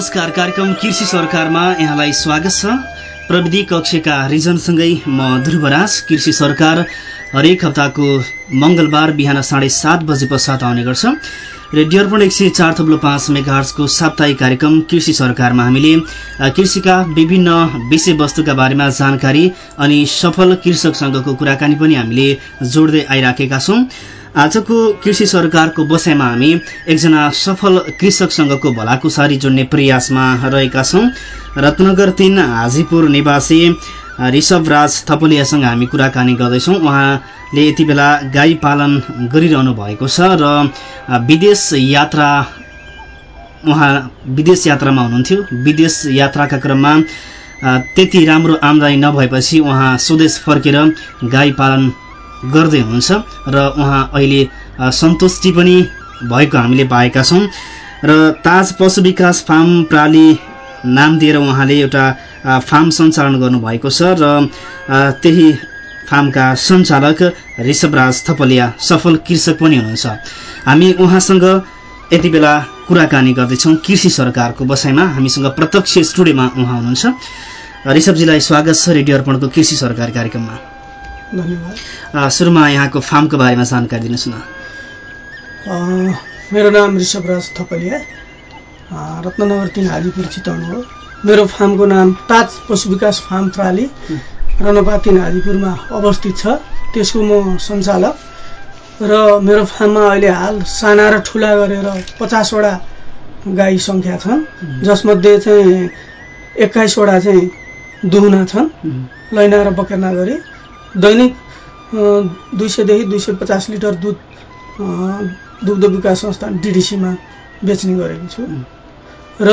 नमस्कार कार्यक्रम कृषि सरकारमा यहाँलाई स्वागत छ। प्रविधि कक्षका रिजनसँगै म ध्रुवराज कृषि सरकार हरेक हप्ताको मङ्गलबार बिहान साढे सात बजे पश्चात आउने गर्छ। रेडियो अर्पण एक सय चार थप्लो पाँच मेगार्सको साप्ताहिक कार्यक्रम कृषि सरकारमा हामीले कृषिका विभिन्न विषयवस्तुका बारेमा जानकारी अनि सफल कृषकसँगको कुराकानी पनि हामीले जोड्दै आइराखेका छौँ। आजको कृषि सरकारको बसाइमा हामी एकजना सफल कृषकसँगको भलाकुसारी जोड्ने प्रयासमा रहेका छौँ। रत्नगर तिन हाजीपुर निवासी ऋषभराज थपलियासँग हामी कुराकानी गर्दैछौँ। उहाँले यति बेला गाई पालन गरिरहनु भएको छ र विदेश यात्रा उहाँ विदेश यात्रामा हुनुहुन्थ्यो। विदेश यात्राका क्रममा त्यति राम्रो आम्दानी नभएपछि उहाँ स्वदेश फर्केर गाई पालन गर्दै हुनुहुन्छ र उहाँ अहिले सन्तुष्टि पनि भएको हामीले पाएका छौँ। र ताज पशु विकास फार्म प्राली नाम दिएर उहाँले एउटा फार्म सञ्चालन गर्नुभएको छ र त्यही फार्मका सञ्चालक ऋषभराज थपलिया सफल कृषक पनि हुनुहुन्छ। हामी उहाँसँग यति बेला कुराकानी गर्दैछौँ कृषि सरकारको बसाइमा। हामीसँग प्रत्यक्ष स्टुडियोमा उहाँ हुनुहुन्छ। ऋषभजीलाई स्वागत छ रेडियो अर्पणको कृषि सरकार कार्यक्रममा। धन्यवाद। सुरुमा यहाँको फार्मको बारेमा जानकारी दिनुहोस् न मेरो नाम ऋषभराज थपलिया। रत्ननगर तिन हाजीपुर चितवन हो। मेरो फार्मको नाम ताज पशु विकास फार्म प्राली रनपा तिन हाजीपुरमा अवस्थित छ। त्यसको म सञ्चालक। र मेरो फार्ममा अहिले हाल साना र ठुला गरेर पचासवटा गाई सङ्ख्या छन्। जसमध्ये चाहिँ एक्काइसवटा चाहिँ दुहुना छन्। लैना र बकेर्ना गरी दैनिक दुई सयदेखि दुई सय पचास लिटर दुध दुग्ध विकास संस्थान डिडिसीमा बेच्ने गरेको छु। र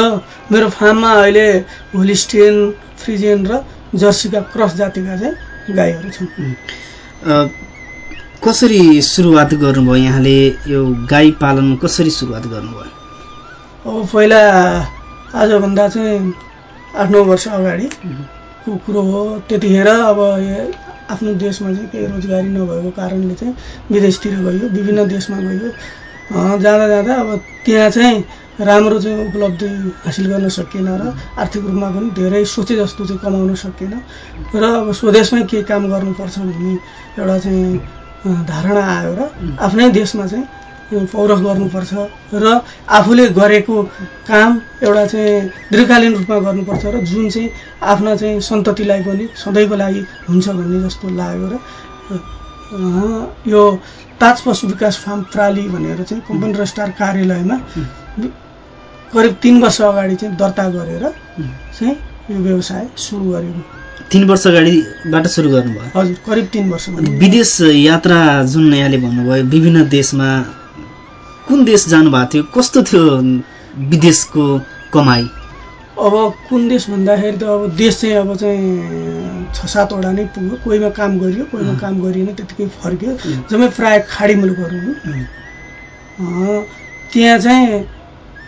मेरो फार्ममा अहिले होलिस्टियन फ्रिजियन र जर्सीका क्रस जातिका चाहिँ गाईहरू छन्। कसरी सुरुवात गर्नुभयो यहाँले? यो गाई पालन कसरी सुरुवात गर्नुभयो? अब पहिला आजभन्दा चाहिँ आठ नौ वर्ष अगाडिको कुरो हो। त्यतिखेर अब आफ्नो देशमा चाहिँ केही रोजगारी नभएको कारणले चाहिँ विदेशतिर गयो विभिन्न देशमा गयो। जाँदा जाँदा अब त्यहाँ चाहिँ राम्रो चाहिँ उपलब्धि हासिल गर्न सकिएन र आर्थिक रूपमा पनि धेरै सोचे जस्तो चाहिँ कमाउन सकिएन। र अब स्वदेशमै केही काम गर्नुपर्छ भन्ने एउटा चाहिँ धारणा आयो र आफ्नै देशमा चाहिँ पौरख गर्नुपर्छ र आफूले गरेको काम एउटा चाहिँ दीर्घकालीन रूपमा गर्नुपर्छ र जुन चाहिँ आफ्ना चाहिँ सन्ततिलाई पनि सधैँको लागि हुन्छ भन्ने जस्तो लाग्यो र यो ताज पशु विकास फार्म प्राली भनेर चाहिँ कम्पनी रजिस्ट्रार कार्यालयमा करिब तिन वर्ष अगाडि चाहिँ दर्ता गरेर चाहिँ यो व्यवसाय सुरु गरेको तिन वर्ष अगाडिबाट सुरु गर्नुभयो? हजुर करिब तिन वर्ष विदेश यात्रा जुन यहाँले भन्नुभयो विभिन्न देशमा कुन देश जानुभएको थियो? कस्तो थियो विदेशको कमाई? अब कुन देश भन्दाखेरि त अब देश चाहिँ अब चाहिँ छ सातवटा नै पुग्यो। कोहीमा काम गरियो कोहीमा काम गरिएन त्यतिकै फर्क्यो। जम्मै प्रायः खाडी मुलुकहरू त्यहाँ चाहिँ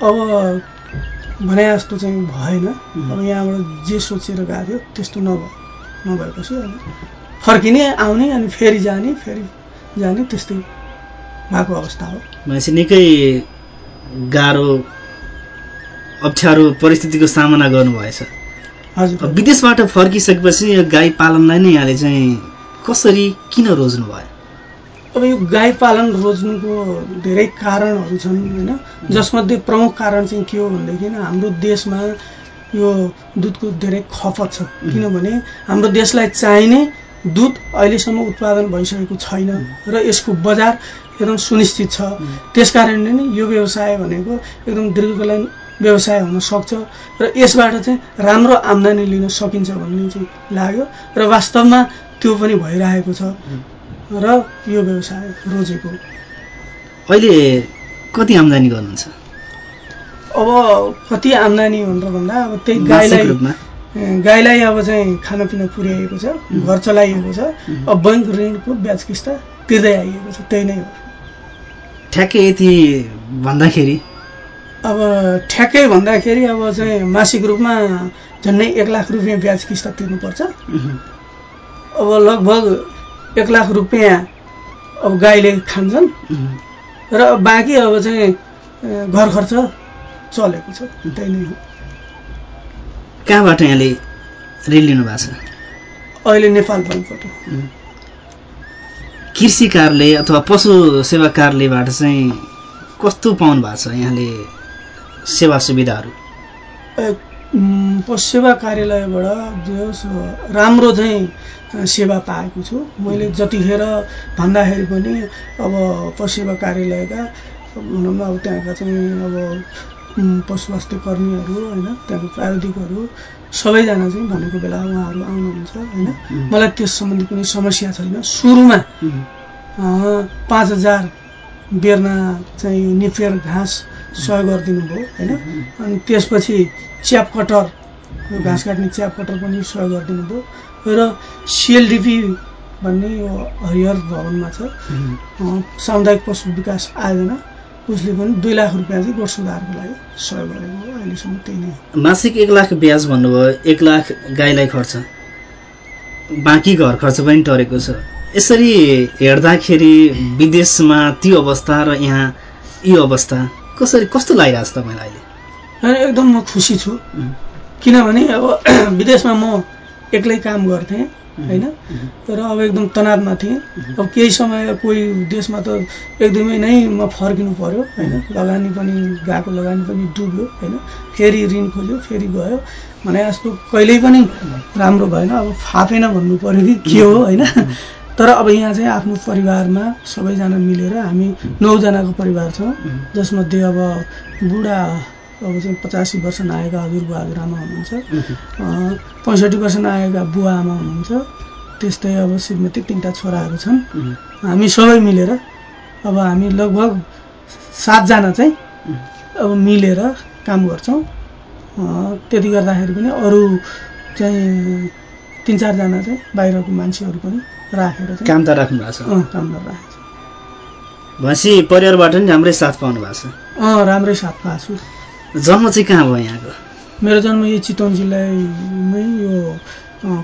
अब भने जस्तो चाहिँ भएन। अब यहाँबाट जे सोचेर गएको थियो त्यस्तो नभयो नभएपछि अब फर्किने आउने अनि फेरि जाने फेरि जाने त्यस्तै। भएको अवस्था हो। भनेपछि निकै गाह्रो अप्ठ्यारो परिस्थितिको सामना गर्नुभएछ। हजुर। विदेशबाट फर्किसकेपछि यो गाई पालनलाई नै यहाँले चाहिँ कसरी किन रोज्नु भयो अब यो गाई पालन रोज्नुको धेरै कारणहरू छन् होइन? जसमध्ये प्रमुख कारण चाहिँ के हो भनेदेखि हाम्रो देशमा यो दुधको धेरै खपत छ। किनभने हाम्रो देशलाई चाहिने दुध अहिलेसम्म उत्पादन भइसकेको छैन र यसको बजार एकदम सुनिश्चित छ। त्यस कारणले नै यो व्यवसाय भनेको एकदम दीर्घकालीन व्यवसाय हुन सक्छ र यसबाट चाहिँ राम्रो आम्दानी लिन सकिन्छ भन्ने चाहिँ लाग्यो र वास्तवमा त्यो पनि भइरहेको छ र यो व्यवसाय रोजेको। अहिले कति आम्दानी गर्नुहुन्छ? अब कति आम्दानी भनेर भन्दा अब त्यही गाईलाई गाईलाई अब चाहिँ खानापिना पुर्याइएको छ घर चलाइएको छ। अब बैङ्क ऋणको ब्याज किस्ता तिर्दै आइएको छ त्यही नै हो। ठ्याक्कै यति भन्दाखेरि? अब ठ्याक्कै भन्दाखेरि अब चाहिँ मासिक रूपमा झन्डै एक लाख रुपियाँ ब्याज किस्ता तिर्नुपर्छ। अब लगभग एक लाख रुपियाँ अब गाईले खान्छन्। र बाँकी अब चाहिँ घर खर्च चलेको छ त्यही नै हो। कहाँबाट यहाँले ऋण लिनु भएको छ? अहिले नेपाल बैङ्कबाट कृषि कार्यालय अथवा पशु सेवा कार्यालयबाट चाहिँ कस्तो पाउनु भएको छ यहाँले सेवा सुविधाहरू? पशु सेवा कार्यालयबाट राम्रो चाहिँ सेवा पाएको छु। मैले जतिखेर भन्दाखेरि पनि अब पशु सेवा कार्यालयका भनौँ न अब त्यहाँका चाहिँ अब पशु स्वास्थ्य कर्मीहरू होइन त्यहाँको प्राविधिकहरू सबैजना चाहिँ भनेको बेला उहाँहरू आउनुहुन्छ होइन। मलाई त्यस सम्बन्धी कुनै समस्या छैन। सुरुमा पाँच हजार बेर्ना चाहिँ निफेर घाँस सहयोग गरिदिनु भयो होइन अनि त्यसपछि च्याप कटर घाँस काट्ने च्याप कटर पनि सहयोग गरिदिनु भयो र सिएलडिपी भन्ने यो हरिहर भवनमा छ सामुदायिक पशु विकास आयोजना उसले पनि दुई लाख रुपियाँ चाहिँ गोठ सुधारको लागि सहयोग गरेको हो अहिलेसम्म त्यही नै। मासिक एक लाख ब्याज भन्नुभयो एक लाख गाईलाई खर्च। बाँकी घर खर्च पनि टरेको छ। यसरी हेर्दाखेरि विदेशमा त्यो अवस्था र यहाँ यो अवस्था कसरी कस्तो लागिरहेको छ तपाईँलाई अहिले? एकदम म खुसी छु। किनभने अब विदेशमा म एक्लै काम गर्थेँ। होइन? तर अब एकदम तनावमा थिएँ। अब केही समय कोही देशमा त एकदमै नै म फर्किनु पर्यो होइन? लगानी पनि गएको लगानी पनि डुब्यो होइन? फेरि ऋण खोज्यो फेरि गयो। भने जस्तो कहिल्यै पनि राम्रो भएन अब फापेन भन्नु पर्यो कि के हो होइन? तर अब यहाँ चाहिँ आफ्नो परिवारमा सबैजना मिलेर हामी नौजनाको परिवार छौँ जसमध्ये अब बुढा अब चाहिँ पचासी वर्ष नआएका हजुरबुवा हजुरआमा हुनुहुन्छ। पैँसठी वर्ष नआएका बुवा आमा हुनुहुन्छ। त्यस्तै अब श्रीमती तिनवटा छोराहरू छन्। हामी सबै मिलेर अब हामी लगभग सातजना चाहिँ अब मिलेर काम गर्छौँ। त्यति गर्दाखेरि पनि अरू चाहिँ तिन चारजना चाहिँ बाहिरको मान्छेहरू पनि राखेर चाहिँ काम त राख्नु भएको छ। काम गरेर राखेको छ। भनेपछि परिवारबाट पनि राम्रै साथ पाउनु भएको छ। अँ राम्रै साथ पाएको छु। जन्म चाहिँ कहाँ भयो यहाँको? मेरो जन्म यही चितवन जिल्लामै यो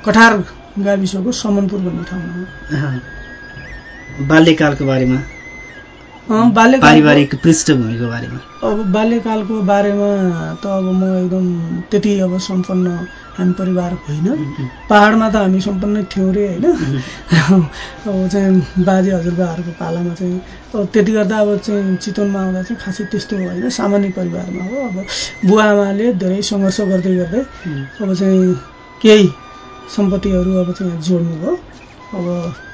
कठार गाविसको समनपुर भन्ने ठाउँमा हो। बाल्यकालको बारेमा? अँ, बाल्यकाल पारिवारिक पृष्ठभूमिको बारेमा? अब बाल्यकालको बारेमा त अब म एकदम त्यति अब सम्पन्न हामी परिवार होइन? पाहाडमा त हामी सम्पन्न थियौँ रे होइन? अब चाहिँ बाजे हजुरबाहरूको पालामा चाहिँ अब त्यति गर्दा अब चाहिँ चितवनमा आउँदा चाहिँ खासै त्यस्तो होइन सामान्य परिवारमा हो। अब बुवा आमाले धेरै सङ्घर्ष गर्दै गर्दै अब चाहिँ केही सम्पत्तिहरू अब चाहिँ जोड्नु भयो अब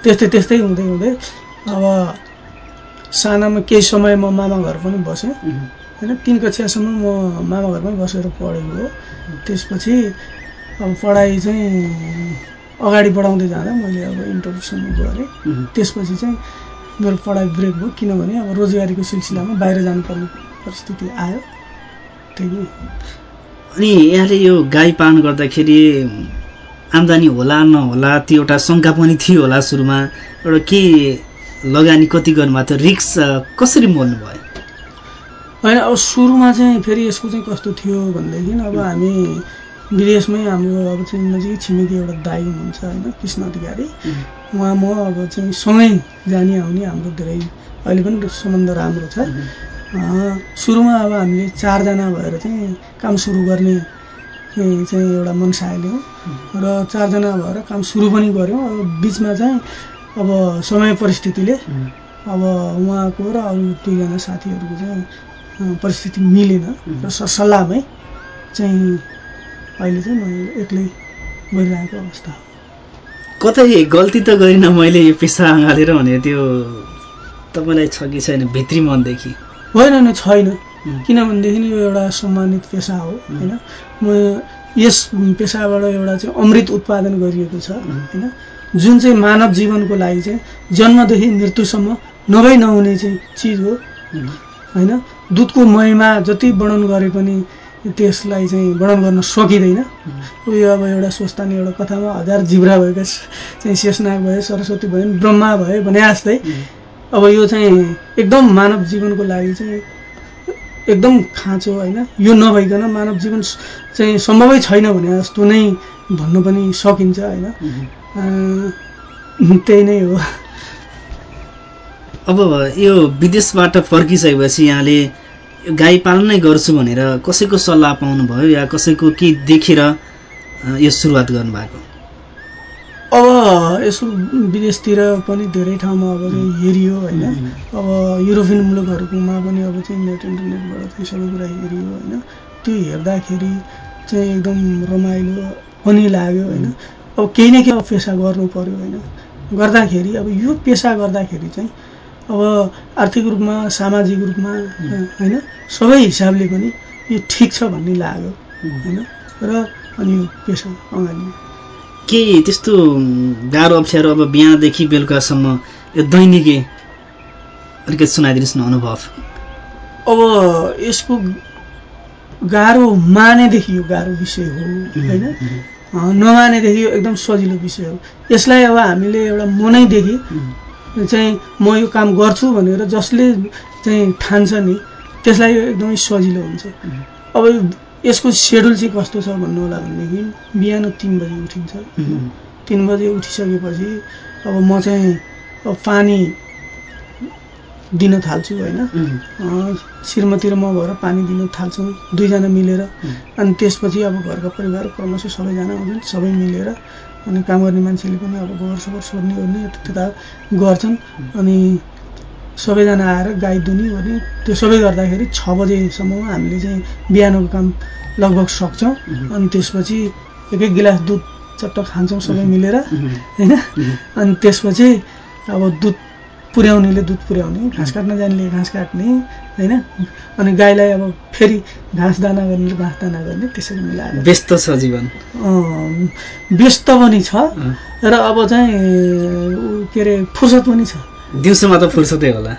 त्यस्तै त्यस्तै हुँदै हुँदै अब सानामा केही समय म मामा घर पनि बसेँ। होइन तिन कक्षासम्म म मामा घरमै बसेर पढेको हो। त्यसपछि अब पढाइ चाहिँ अगाडि बढाउँदै जाँदा मैले अब इन्टरसम्म गरेँ। त्यसपछि चाहिँ मेरो पढाइ ब्रेक भयो किनभने अब रोजगारीको सिलसिलामा बाहिर जानुपर्ने परिस्थिति आयो। त्यही अनि यहाँले यो गाई पालन गर्दाखेरि आम्दानी होला नहोला त्यो एउटा शङ्का पनि थियो होला सुरुमा। एउटा के लगानी कति गर्नुभएको थियो? रिक्स कसरी मोल्नु भयो? होइन अब सुरुमा चाहिँ फेरि यसको चाहिँ कस्तो थियो भनेदेखि अब हामी विदेशमै हाम्रो अब चाहिँ नजिकै छिमेकी एउटा दाई हुनुहुन्छ होइन कृष्ण अधिकारी उहाँ म अब चाहिँ सँगै जाने आउने हाम्रो धेरै अहिले पनि सम्बन्ध राम्रो छ। सुरुमा अब हामीले चारजना भएर चाहिँ काम सुरु गर्ने चाहिँ एउटा मनसाय लियौँ र चारजना भएर काम सुरु पनि गऱ्यौँ अब बिचमा चाहिँ अब समय परिस्थितिले अब उहाँको र अरू दुईजना साथीहरूको चाहिँ परिस्थिति मिलेन। र सरसल्लाहमै चाहिँ अहिले चाहिँ म एक्लै गइरहेको अवस्था हो। कतै गल्ती त गरिनँ मैले यो पेसा अँगालेर भने त्यो तपाईँलाई छ कि छैन भित्री मनदेखि? होइन होइन छैन। किनभनेदेखि यो एउटा सम्मानित पेसा हो होइन? म यस पेसाबाट एउटा चाहिँ अमृत उत्पादन गरिएको छ होइन? जुन चाहिँ मानव जीवनको लागि चाहिँ जन्मदेखि मृत्युसम्म नभई नहुने चाहिँ चिज हो होइन? दुधको महिमा जति वर्णन गरे पनि त्यसलाई चाहिँ वर्णन गर्न सकिँदैन। उयो अब एउटा स्वस्थानी एउटा कथामा हजार जिब्रा भएका चाहिँ शेषनाग भयो सरस्वती भयो ब्रह्मा भयो भने जस्तै। अब यो चाहिँ एकदम मानव जीवनको लागि चाहिँ एकदम खाँचो होइन। यो नभइकन मानव जीवन चाहिँ सम्भवै छैन भने जस्तो नै भन्न पनि सकिन्छ होइन। त्यही नै हो। अब यो विदेशबाट फर्किसकेपछि यहाँले गाई पालन नै गर्छु भनेर कसैको सल्लाह पाउनुभयो या कसैको के देखेर यो सुरुवात गर्नुभएको? अब यसो विदेशतिर पनि धेरै ठाउँमा अब चाहिँ हेरियो होइन। अब युरोपियन मुलुकहरूकोमा पनि अब चाहिँ नेट इन्टरनेटबाट चाहिँ सबै कुरा हेरियो होइन। त्यो हेर्दाखेरि चाहिँ एकदम रमाइलो पनि लाग्यो होइन। अब केही न केही पेसा गर्नु पऱ्यो होइन। गर्दाखेरि अब यो पेसा गर्दाखेरि चाहिँ अब आर्थिक रूपमा सामाजिक रूपमा होइन? सबै हिसाबले पनि यो ठिक छ भन्ने लाग्यो होइन? र अनि यो पेसा अगाडि। केही त्यस्तो गाह्रो अप्ठ्यारो अब बिहानदेखि बेलुकासम्म यो दैनिकी अलिकति सुनाइदिनुहोस् न अनुभव। अब यसको गाह्रो मानेदेखि यो गाह्रो विषय हो होइन? नमानेदेखि यो एकदम सजिलो विषय हो। यसलाई अब हामीले एउटा मनैदेखि चाहिँ म यो काम गर्छु भनेर जसले चाहिँ ठान्छ नि त्यसलाई एकदमै सजिलो हुन्छ। अब यसको सेड्युल चाहिँ कस्तो छ भन्नु होला भनेदेखि बिहान तिन बजी उठिन्छ। तिन बजे उठिसकेपछि अब म चाहिँ अब पानी दिन थाल्छु होइन। श्रीमती र म भएर पानी दिन थाल्छौँ दुईजना मिलेर। अनि त्यसपछि अब घरका परिवार क्रमशः सबैजना आउँछन् सबै मिलेर अनि काम गर्ने मान्छेले पनि अब गोबर सोबर सोर्ने ओर्ने यता गर्छन्। अनि सबैजना आएर गाई दुनी ओर्ने त्यो सबै गर्दाखेरि छ बजेसम्म हामीले चाहिँ बिहानको काम लगभग सक्छौँ। अनि त्यसपछि एक एक गिलास दुध चट्ट खान्छौँ सबै मिलेर होइन? अनि त्यसपछि अब दुध पुर्याउनेले दुध पुर्याउने घाँस काट्न जानेले घाँस काट्ने होइन? अनि गाईलाई अब फेरि घाँस दाना गर्नेले घाँस दाना गर्ने त्यसरी मिलाएर। व्यस्त छ जीवन। व्यस्त पनि छ र अब चाहिँ के अरे फुर्सद पनि छ। दिउँसोमा त फुर्सदै होला।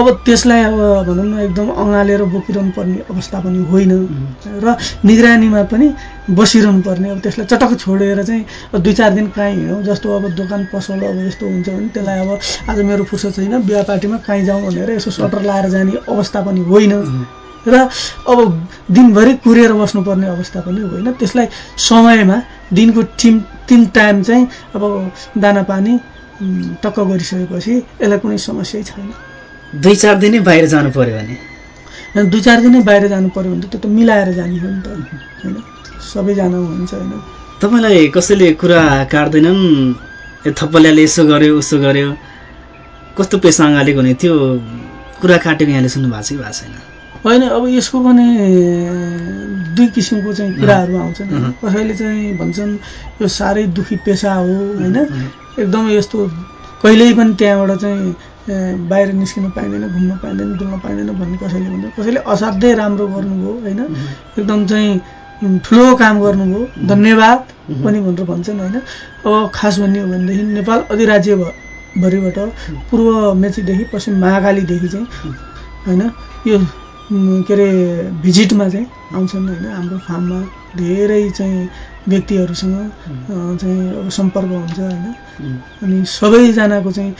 अब त्यसलाई अब भनौँ न एकदम अँगालेर बोकिरहनु पर्ने अवस्था पनि होइन। र निगरानीमा पनि बसिरहनु पर्ने अब त्यसलाई चटक्क छोडेर चाहिँ दुई चार दिन कहीँ हिँडौँ जस्तो अब दोकान पसल अब यस्तो हुन्छ भने त्यसलाई अब आज मेरो फुर्सद छैन बिहा पार्टीमा कहीँ जाउँ भनेर यसो सटर लाएर जाने अवस्था पनि होइन। र अब दिनभरि कुरेर बस्नुपर्ने अवस्था पनि होइन। त्यसलाई समयमा दिनको तिन तिन टाइम चाहिँ अब दाना पानी टक्क गरिसकेपछि यसलाई कुनै समस्यै छैन। दुई चार दिनै बाहिर जानु पर्यो भने दुई चार दिनै बाहिर जानु पऱ्यो भने त त्यो त मिलाएर जाने हो नि त। होइन सबैजना हुन्छ होइन। तपाईँलाई कसैले कुरा काट्दैनन्? ए थप्पल्याले यसो गर्यो उसो गर्यो। कस्तो पेसा अँगालेको हुने त्यो कुरा काटेको यहाँले सुन्नु भएको छ कि भएको छैन? होइन अब यसको पनि दुई किसिमको चाहिँ कुराहरू आउँछन्। कसैले चाहिँ भन्छन् यो साह्रै दुखी पेसा हो होइन। एकदमै यस्तो कहिल्यै पनि त्यहाँबाट चाहिँ बाहिर निस्किन पाइँदैन घुम्न पाइँदैन डुल्न पाइँदैन भन्ने कसैले भन्छ कसैले असाध्यै राम्रो गर्नुभयो होइन? एकदम चाहिँ ठुलो काम गर्नुभयो। धन्यवाद पनि भनेर भन्छन् होइन? अब खास भन्ने हो भनेदेखि नेपाल अधिराज्य भरिबाट पूर्व मेचीदेखि पश्चिम महाकालीदेखि चाहिँ होइन? यो के अरे भिजिटमा चाहिँ आउँछन् होइन? हाम्रो फार्ममा धेरै चाहिँ व्यक्तिहरूसँग चाहिँ अब सम्पर्क हुन्छ होइन। अनि सबैजनाको चाहिँ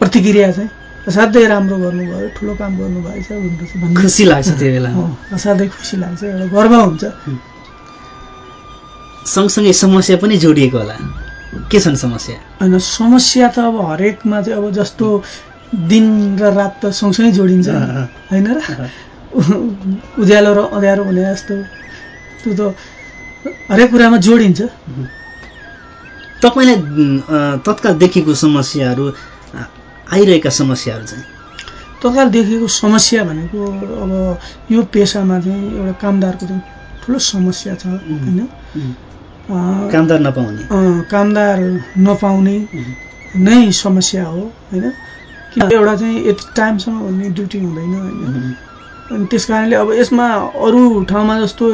प्रतिक्रिया चाहिँ असाध्यै राम्रो गर्नुभयो ठुलो काम गर्नुभएछ भनेर खुसी लाग्छ त्यो बेला असाध्यै खुसी लाग्छ एउटा गर्व हुन्छ। सँगसँगै समस्या पनि जोडिएको होला। के छन् समस्या? होइन समस्या त अब हरेकमा चाहिँ अब जस्तो दिन र रात त सँगसँगै जोडिन्छ। होइन र? उज्यालो र अँध्यारो भने जस्तो। त्यो त हरेक कुरामा जोडिन्छ। तपाईँलाई तत्काल देखेको समस्याहरू आइरहेका समस्याहरू चाहिँ? तत्काल देखेको समस्या भनेको अब यो पेसामा चाहिँ एउटा कामदारको चाहिँ ठुलो समस्या छ होइन? कामदार नपाउने। कामदार नपाउने नै समस्या हो होइन? किन? एउटा चाहिँ यति टाइमसम्म भन्ने ड्युटी हुँदैन होइन? अनि त्यस कारणले अब यसमा अरू ठाउँमा जस्तो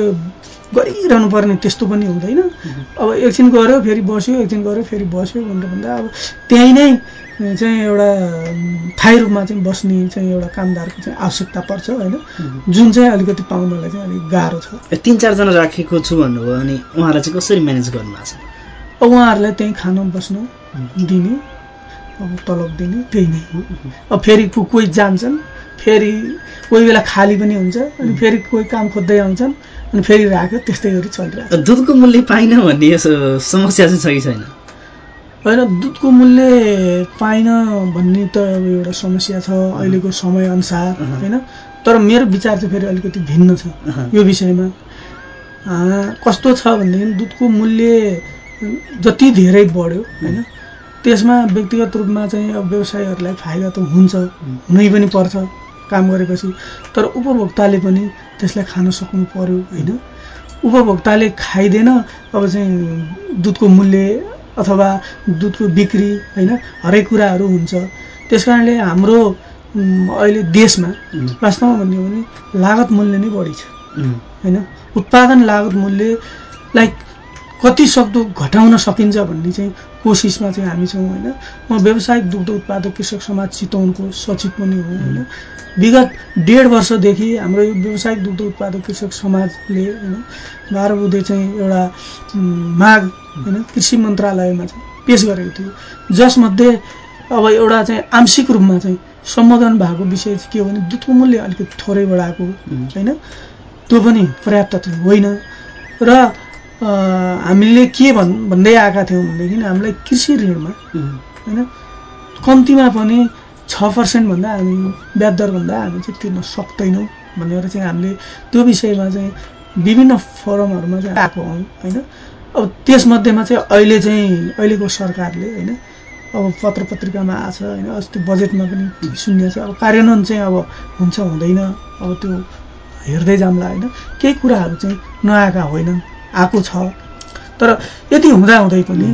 गरिरहनु पर्ने त्यस्तो पनि हुँदैन। अब एकछिन गऱ्यो फेरि बस्यो एकछिन गऱ्यो फेरि बस्यो भनेर भन्दा अब त्यहीँ नै चाहिँ एउटा थायी रूपमा चाहिँ बस्ने चाहिँ एउटा कामदारको चाहिँ आवश्यकता पर्छ होइन। जुन चाहिँ अलिकति पाउनलाई चाहिँ अलिक गाह्रो छ। तिन चारजना राखेको छु भन्नुभयो अनि उहाँलाई चाहिँ कसरी म्यानेज गर्नुभएको छ? अब उहाँहरूलाई त्यहीँ खान बस्न दिने अब तलब दिने त्यही नै। अब फेरि कोही जान्छन् फेरि कोही बेला खाली पनि हुन्छ अनि फेरि कोही काम खोज्दै आउँछन् अनि फेरि राख्यो त्यस्तै गरी चलिरहेको दुधको मूल्य पाइन भन्ने यसो समस्या चाहिँ छ कि छैन? होइन दुधको मूल्य पाइन भन्ने त अब एउटा समस्या छ अहिलेको समयअनुसार। होइन? तर मेरो विचार चाहिँ फेरि अलिकति भिन्न छ। यो विषयमा। कस्तो छ भनेदेखि दुधको मूल्य जति धेरै बढ्यो होइन? त्यसमा व्यक्तिगत रूपमा चाहिँ अब व्यवसायीहरूलाई फाइदा त हुन्छ हुनै पनि पर्छ। काम गरेपछि तर उपभोक्ताले पनि त्यसलाई खान सक्नु पर्यो होइन? उपभोक्ताले खाइदिएन अब चाहिँ दुधको मूल्य अथवा दुधको बिक्री होइन? हरेक कुराहरू हुन्छ। त्यस कारणले हाम्रो अहिले देशमा वास्तवमा भन्यो भने लागत मूल्य नै बढी छ होइन? उत्पादन लागत मूल्यलाई कति सक्दो घटाउन सकिन्छ भन्ने चाहिँ कोसिसमा चाहिँ हामी छौँ होइन? म व्यावसायिक दुग्ध उत्पादक कृषक समाज चितवनको सचिव पनि हो होइन? विगत डेढ वर्षदेखि हाम्रो यो व्यावसायिक दुग्ध उत्पादक कृषक समाजले होइन बाह्र बुधे चाहिँ एउटा माग होइन कृषि मन्त्रालयमा चाहिँ पेस गरेको थियो। जसमध्ये अब एउटा चाहिँ आंशिक रूपमा चाहिँ सम्बोधन भएको विषय चाहिँ के हो भने दुधको मूल्य अलिकति थोरै बढाएको होइन? त्यो पनि पर्याप्त चाहिँ होइन। र हामीले के भन् भन्दै आएका थियौँ भनेदेखि हामीलाई कृषि ऋणमा होइन? कम्तीमा पनि छ पर्सेन्टभन्दा हामी ब्याज दरभन्दा हामी चाहिँ तिर्न सक्दैनौँ भनेर चाहिँ हामीले त्यो विषयमा चाहिँ विभिन्न फोरमहरूमा चाहिँ आएको हौँ होइन? अब त्यसमध्येमा चाहिँ अहिले चाहिँ अहिलेको सरकारले होइन? अब पत्र पत्रिकामा आएको छ होइन? अस्ति बजेटमा पनि शून्य छ। अब कार्यान्वयन चाहिँ अब हुन्छ हुँदैन। अब त्यो हेर्दै जाम्ला होइन? केही कुराहरू चाहिँ नआएका होइनन्। आएको छ। तर यति हुँदाहुँदै पनि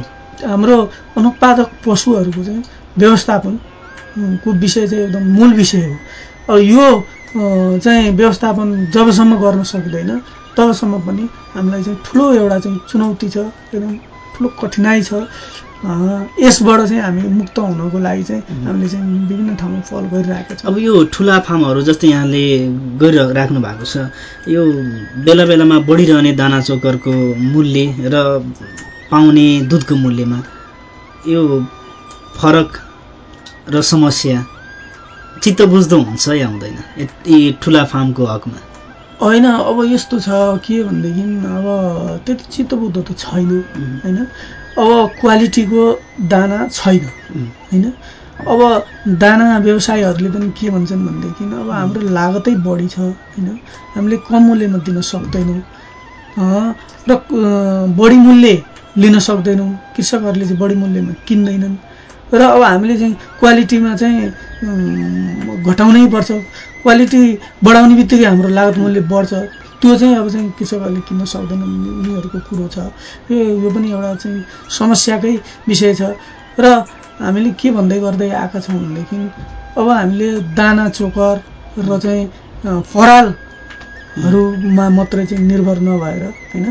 हाम्रो अनुत्पादक पशुहरूको चाहिँ व्यवस्थापनको विषय चाहिँ एकदम मूल विषय हो। अब यो चाहिँ व्यवस्थापन जबसम्म गर्न सकिँदैन तबसम्म पनि हामीलाई चाहिँ ठुलो एउटा चाहिँ चुनौती छ एकदम ठुलो कठिनाइ छ। यसबाट चाहिँ हामी मुक्त हुनको लागि चाहिँ हामीले चाहिँ विभिन्न ठाउँमा फल गरिरहेका छौँ। अब यो ठुला फार्महरू जस्तै यहाँले गरिराख्नु भएको छ यो बेला बेलामा बढिरहने दाना चोकरको मूल्य र पाउने दुधको मूल्यमा यो फरक र समस्या चित्त बुझ्दो हुन्छ या हुँदैन? यति ठुला फार्मको हकमा। होइन अब यस्तो छ के भनेदेखि अब त्यति चित्तबुद्ध त छैन होइन? अब क्वालिटीको दाना छैन। होइन? अब दाना व्यवसायीहरूले पनि के भन्छन् भनेदेखि अब हाम्रो लागतै बढी छ होइन? हामीले कम मूल्यमा दिन सक्दैनौँ। र बढी मूल्य लिन सक्दैनौँ। कृषकहरूले चाहिँ बढी मूल्यमा किन्दैनन्। र अब हामीले चाहिँ क्वालिटीमा चाहिँ घटाउनै पर्छ। क्वालिटी बढाउने बित्तिकै हाम्रो लागत मूल्य बढ्छ। त्यो चाहिँ अब चाहिँ कृषकहरूले किन्न सक्दैन उनीहरूको कुरो छ। यो पनि एउटा चाहिँ समस्याकै विषय छ। र हामीले के भन्दै गर्दै आएका छौँ भनेदेखि अब हामीले दाना चोकर र चाहिँ परालहरूमा मात्रै चाहिँ निर्भर नभएर होइन?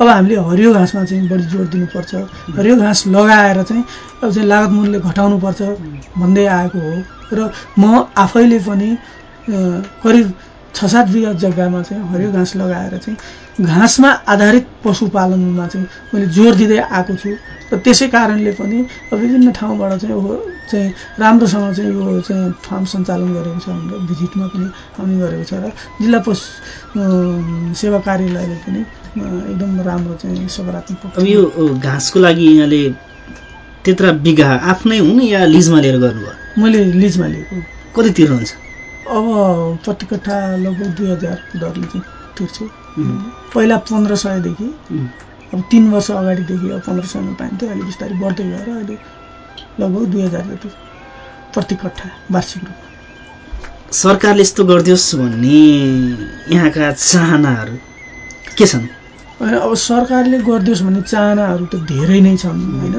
अब हामीले हरियो घाँसमा चाहिँ बढी जोड दिनुपर्छ। हरियो घाँस लगाएर चाहिँ अब चाहिँ लागत मूल्य घटाउनुपर्छ भन्दै आएको हो। र म आफैले पनि करिब छ सात बिघा जग्गामा चाहिँ हरियो घाँस लगाएर चाहिँ घाँसमा आधारित पशुपालनमा चाहिँ मैले जोड दिँदै आएको छु। र त्यसै कारणले पनि विभिन्न ठाउँबाट चाहिँ हो चाहिँ राम्रोसँग चाहिँ यो चाहिँ फार्म सञ्चालन गरेको छ भनेर भिजिटमा पनि आउने गरेको छ र जिल्ला पशु सेवा कार्यालयले पनि एकदम राम्रो चाहिँ सकारात्मक अब यो घाँसको लागि यहाँले त्यत्र बिघा आफ्नै हुन् या लिजमा लिएर गर्नुभयो? मैले लिजमा लिएको। कति तिर्नुहुन्छ? अब प्रति कट्ठा लगभग दुई हजार दरले चाहिँ तिर्छु। पहिला पन्ध्र सयदेखि अब तिन वर्ष अगाडिदेखि अब पन्ध्र सयमा पाइन्थ्यो अहिले बिस्तारै बढ्दै गएर अहिले लगभग दुई हजार जति प्रति कट्ठा वार्षिक रूपमा सरकारले यस्तो गरिदियोस् भन्ने यहाँका चाहनाहरू के छन्? होइन अब सरकारले गरिदियोस् भन्ने चाहनाहरू त धेरै नै छन् होइन?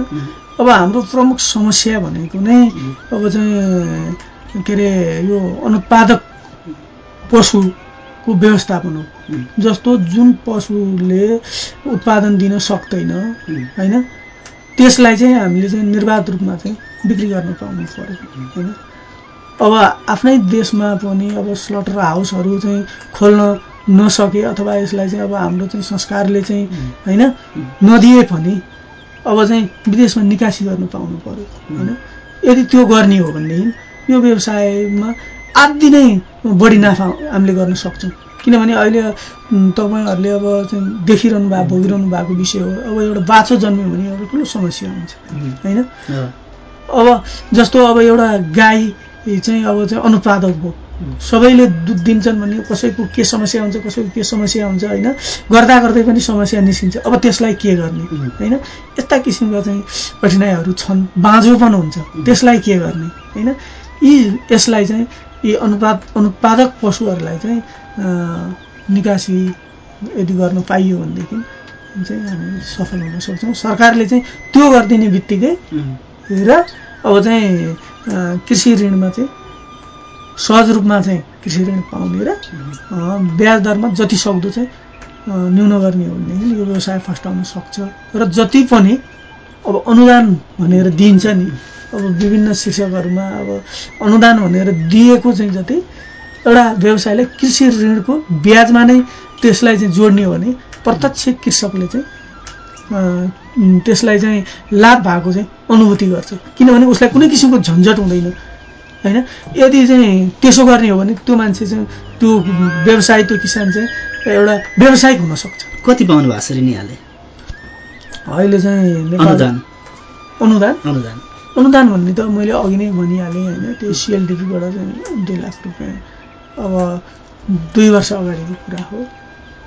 अब हाम्रो प्रमुख समस्या भनेको नै अब चाहिँ के अरे यो अनुत्पादक पशुको व्यवस्थापन हो। जस्तो जुन पशुले उत्पादन दिन सक्दैन होइन त्यसलाई चाहिँ हामीले चाहिँ निर्वाध रूपमा चाहिँ बिक्री गर्न पाउनु पऱ्यो होइन। अब आफ्नै देशमा पनि अब स्लटर हाउसहरू चाहिँ खोल्न नसके अथवा यसलाई चाहिँ अब हाम्रो चाहिँ संस्कारले चाहिँ होइन नदिए पनि अब चाहिँ विदेशमा निकासी गर्न पाउनु पऱ्यो होइन। यदि त्यो गर्ने हो भनेदेखि यो व्यवसायमा आदि नै बढी नाफा हामीले गर्न सक्छौँ। किनभने अहिले तपाईँहरूले अब देखिरहनु भएको भोगिरहनु भएको विषय हो। अब एउटा बाछो जन्म्यो भने एउटा ठुलो समस्या हुन्छ होइन? अब जस्तो अब एउटा गाई चाहिँ अब चाहिँ अनुत्पादक हो। सबैले दुध दिन्छन् भने कसैको के समस्या हुन्छ कसैको के समस्या हुन्छ होइन? गर्दा गर्दै पनि समस्या निस्किन्छ। अब त्यसलाई के गर्ने होइन? यस्ता किसिमका चाहिँ कठिनाइहरू छन्। बाँझो पनि हुन्छ। त्यसलाई के गर्ने होइन? यी यसलाई चाहिँ यी अनुपात अनुत्पादक पशुहरूलाई चाहिँ निकासी यदि गर्न पाइयो भनेदेखि चाहिँ हामी सफल हुन सक्छौँ। सरकारले चाहिँ त्यो गरिदिने बित्तिकै र अब चाहिँ कृषि ऋणमा चाहिँ सहज रूपमा चाहिँ कृषि ऋण पाउने र ब्याज दरमा जति सक्दो चाहिँ न्यून गर्ने हो भनेदेखि यो व्यवसाय फस्टाउन सक्छ। र जति पनि अब अनुदान भनेर दिइन्छ नि। अब विभिन्न शिक्षकहरूमा अब अनुदान भनेर दिएको चाहिँ जति एउटा व्यवसायले कृषि ऋणको ब्याजमा नै त्यसलाई चाहिँ जोड्ने हो भने प्रत्यक्ष कृषकले चाहिँ त्यसलाई चाहिँ लाभ भएको चाहिँ अनुभूति गर्छ। किनभने उसलाई कुनै किसिमको झन्झट हुँदैन होइन? यदि चाहिँ त्यसो गर्ने हो भने त्यो मान्छे चाहिँ त्यो व्यवसाय त्यो किसान चाहिँ एउटा व्यावसायिक हुनसक्छ कति पाउनु भएको छ ऋण अहिले चाहिँ अनुदान। अनुदान? अनुदान। अनुदान भन्ने त मैले अघि नै भनिहालेँ होइन त्यो सिएलडिपीबाट चाहिँ दुई लाख रुपियाँ। अब दुई वर्ष अगाडिको कुरा हो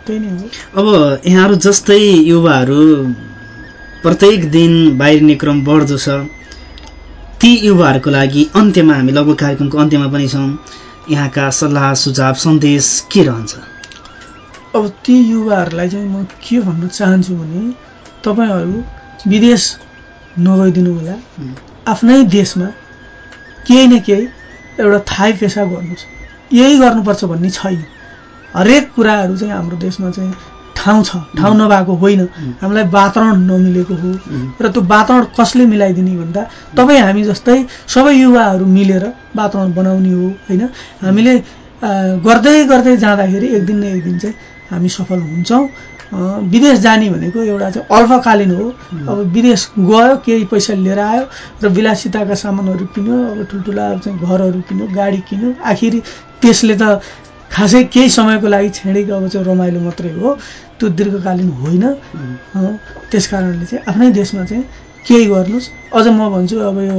त्यही नै हो। अब यहाँहरू जस्तै युवाहरू प्रत्येक दिन बाहिरिने क्रम बढ्दो छ। ती युवाहरूको लागि अन्त्यमा हामी लगभग कार्यक्रमको अन्त्यमा पनि छौँ। यहाँका सल्लाह सुझाव सन्देश के रहन्छ? अब ती युवाहरूलाई चाहिँ म के भन्न चाहन्छु भने तपाईँहरू विदेश नगइदिनु होला। आफ्नै देशमा केही न केही एउटा थाहै पेसा गर्नुहोस्। यही गर्नुपर्छ भन्ने छैन। हरेक कुराहरू चाहिँ हाम्रो देशमा चाहिँ ठाउँ छ। ठाउँ नभएको होइन। हामीलाई वातावरण नमिलेको हो। र त्यो वातावरण कसले मिलाइदिने भन्दा तपाईँ हामी जस्तै सबै युवाहरू मिलेर वातावरण बनाउने हो होइन? हामीले गर्दै गर्दै जाँदाखेरि एक दिन न एक दिन चाहिँ हामी सफल हुन्छौँ। विदेश जाने भनेको एउटा चाहिँ अल्पकालीन हो। अब विदेश गयो केही पैसा लिएर आयो र विलासिताका सामानहरू किन्यो अब ठुल्ठुला चाहिँ घरहरू किन्यो गाडी किन्यो। आखिर त्यसले त खासै केही समयको लागि छेडेको अब चाहिँ रमाइलो मात्रै हो। त्यो दीर्घकालीन होइन। त्यस कारणले चाहिँ आफ्नै देशमा चाहिँ केही गर्नुहोस्। अझ म भन्छु अब यो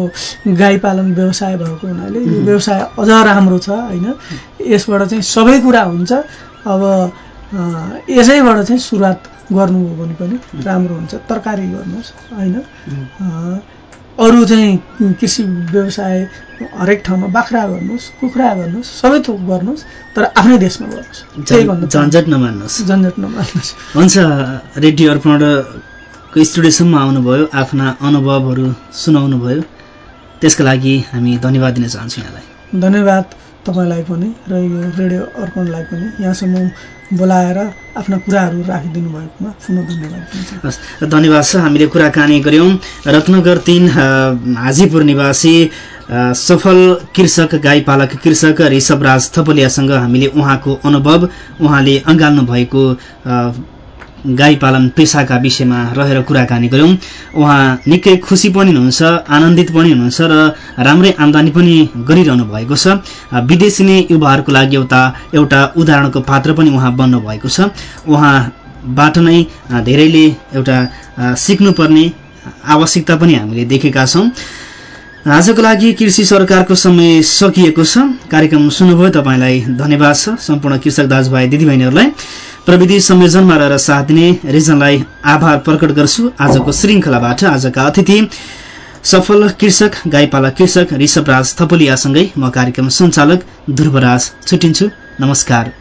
गाई पालन व्यवसाय भएको हुनाले यो व्यवसाय अझ राम्रो छ होइन। यसबाट चाहिँ सबै कुरा हुन्छ। अब यसैबाट चाहिँ सुरुवात गर्नु हो भने पनि राम्रो हुन्छ। तरकारी गर्नुहोस् होइन? अरू चाहिँ कृषि व्यवसाय हरेक ठाउँमा बाख्रा गर्नुहोस् कुखुरा गर्नुहोस् सबै थोक गर्नुहोस् तर आफ्नै देशमा गर्नुहोस्। झन्झट नमान्नुहोस्। झन्झट नमान्नुहोस्। हुन्छ रेडियो अर्पणको स्टुडियोसम्म आउनुभयो आफ्ना अनुभवहरू सुनाउनु भयो त्यसको लागि हामी धन्यवाद दिन चाहन्छौँ यहाँलाई। धन्यवाद। तपाईँलाई पनि र यो रेडियो अर्पणलाई पनि यहाँसम्म बोलाएर आफ्ना कुराहरू राखिदिनु भएकोमा पुनः धन्यवाद हस् धन्यवाद छ हामीले कुराकानी गऱ्यौँ। रत्नगर तिन हाजीपुर निवासी सफल कृषक गाई पालक कृषक ऋषभराज थपलियासँग हामीले उहाँको अनुभव उहाँले अँगाल्नु भएको गाई पालन पेसाका विषयमा रहेर कुराकानी गऱ्यौँ। उहाँ निकै खुसी पनि हुनुहुन्छ आनन्दित पनि हुनुहुन्छ र राम्रै आम्दानी पनि गरिरहनु भएको छ। विदेशी नै युवाहरूको लागि एउटा एउटा उदाहरणको पात्र पनि उहाँ बन्नु भएको छ। उहाँबाट नै धेरैले एउटा सिक्नुपर्ने आवश्यकता पनि हामीले देखेका छौँ। आजको लागि कृषि सरकारको समय सकिएको छ। कार्यक्रम सुन्नुभयो तपाईँलाई धन्यवाद छ। सम्पूर्ण कृषक दाजुभाइ दिदीबहिनीहरूलाई। प्रविधि संयोजनमा रहेर साथ दिने रिजनलाई आभार प्रकट गर्छु। आजको श्रृङ्खलाबाट आजका अतिथि सफल कृषक गाईपाला कृषक ऋषभराज थपलियासँगै म कार्यक्रम सञ्चालक ध्रुवराज छुट्टिन्छु नमस्कार।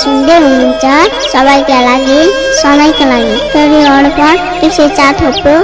सुन्दै हुनुहुन्छ सबैका लागि सधैँका लागि अर्पण एक सय चार थोप्रो